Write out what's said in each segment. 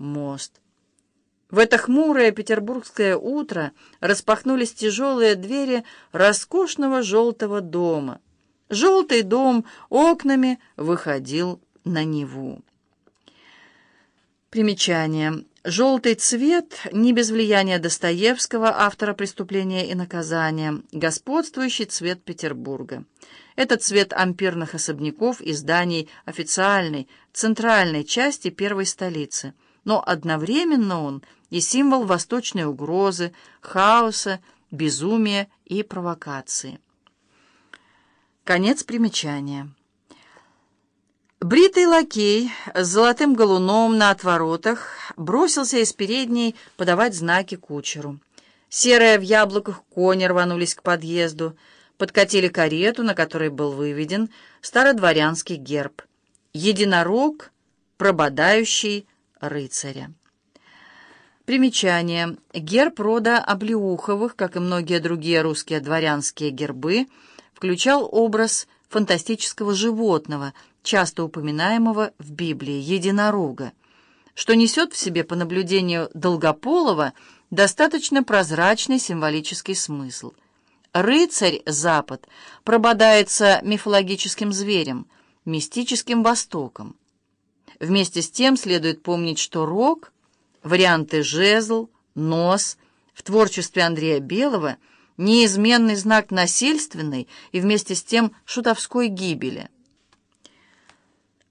мост. В это хмурое петербургское утро распахнулись тяжелые двери роскошного желтого дома. Желтый дом окнами выходил на Неву. Примечание. Желтый цвет не без влияния Достоевского, автора «Преступления и наказания», господствующий цвет Петербурга. Это цвет ампирных особняков и зданий официальной, центральной части первой столицы. Но одновременно он и символ восточной угрозы, хаоса, безумия и провокации. Конец примечания. Бритый лакей с золотым галуном на отворотах бросился из передней подавать знаки кучеру. Серые в яблоках кони рванулись к подъезду, подкатили карету, на которой был выведен стародворянский герб. Единорог, прободающий рыцаря. Примечание. Герб рода Облеуховых, как и многие другие русские дворянские гербы, включал образ фантастического животного – часто упоминаемого в Библии, единорога, что несет в себе, по наблюдению Долгополова, достаточно прозрачный символический смысл. Рыцарь Запад прободается мифологическим зверем, мистическим Востоком. Вместе с тем следует помнить, что рог, варианты жезл, нос в творчестве Андрея Белого неизменный знак насильственной и вместе с тем шутовской гибели –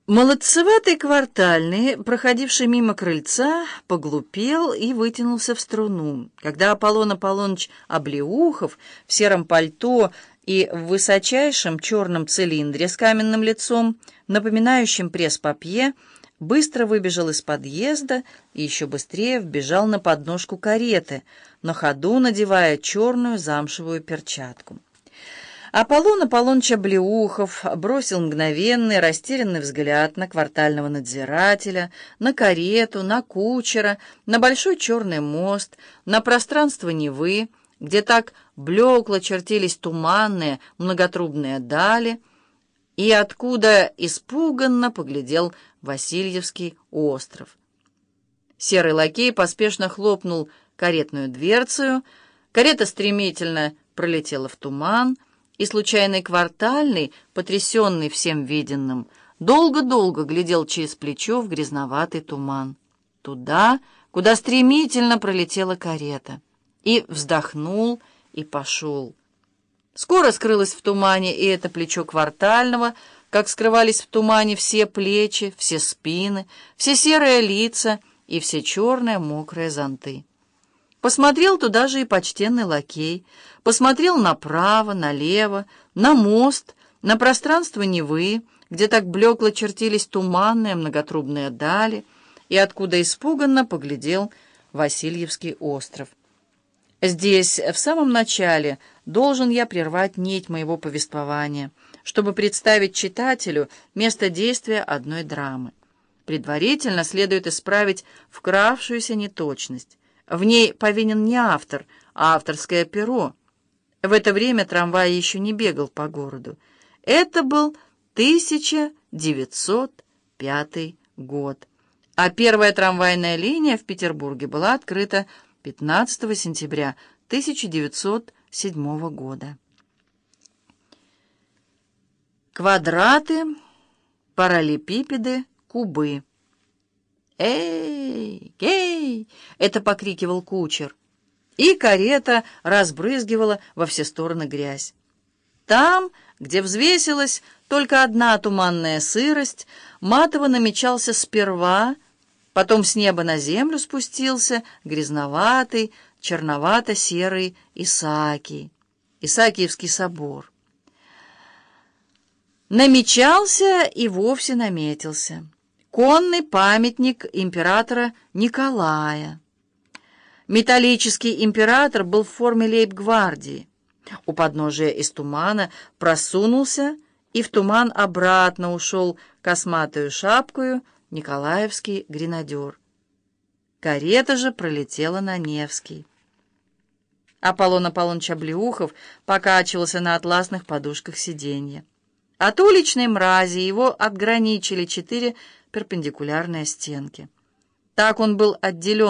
Молодцеватый квартальный, проходивший мимо крыльца, поглупел и вытянулся в струну. Когда Аполлон Аполлоныч Облеухов в сером пальто и в высочайшем черном цилиндре с каменным лицом, напоминающим пресс-папье, быстро выбежал из подъезда и еще быстрее вбежал на подножку кареты, на ходу надевая черную замшевую перчатку. Аполлон Аполлоныч Облеухов бросил мгновенный, растерянный взгляд на квартального надзирателя, на карету, на кучера, на большой черный мост, на пространство Невы, где так блекло чертились туманные, многотрубные дали, и откуда испуганно поглядел Васильевский остров. Серый лакей поспешно хлопнул каретную дверцу, карета стремительно пролетела в туман, и случайный квартальный, потрясенный всем виденным, долго-долго глядел через плечо в грязноватый туман. Туда, куда стремительно пролетела карета. И вздохнул, и пошел. Скоро скрылось в тумане и это плечо квартального, как скрывались в тумане все плечи, все спины, все серые лица и все черные мокрые зонты. Посмотрел туда же и почтенный лакей, посмотрел направо, налево, на мост, на пространство Невы, где так блекло чертились туманные многотрубные дали, и откуда испуганно поглядел Васильевский остров. Здесь, в самом начале, должен я прервать нить моего повествования, чтобы представить читателю место действия одной драмы. Предварительно следует исправить вкравшуюся неточность. В ней повинен не автор, а авторское перо. В это время трамвай еще не бегал по городу. Это был 1905 год. А первая трамвайная линия в Петербурге была открыта 15 сентября 1907 года. Квадраты, параллелепипеды, кубы. «Эй, эй!» — это покрикивал кучер. И карета разбрызгивала во все стороны грязь. Там, где взвесилась только одна туманная сырость, матово намечался сперва, потом с неба на землю спустился грязноватый, черновато-серый Исаакий, Исаакиевский собор. Намечался и вовсе наметился конный памятник императора Николая. Металлический император был в форме лейб-гвардии. У подножия из тумана просунулся и в туман обратно ушел косматую шапкою Николаевский гренадер. Карета же пролетела на Невский. Аполлон Аполлоныч Облеухов покачивался на атласных подушках сиденья. От уличной мрази его отграничили четыре перпендикулярные стенки. Так он был отделен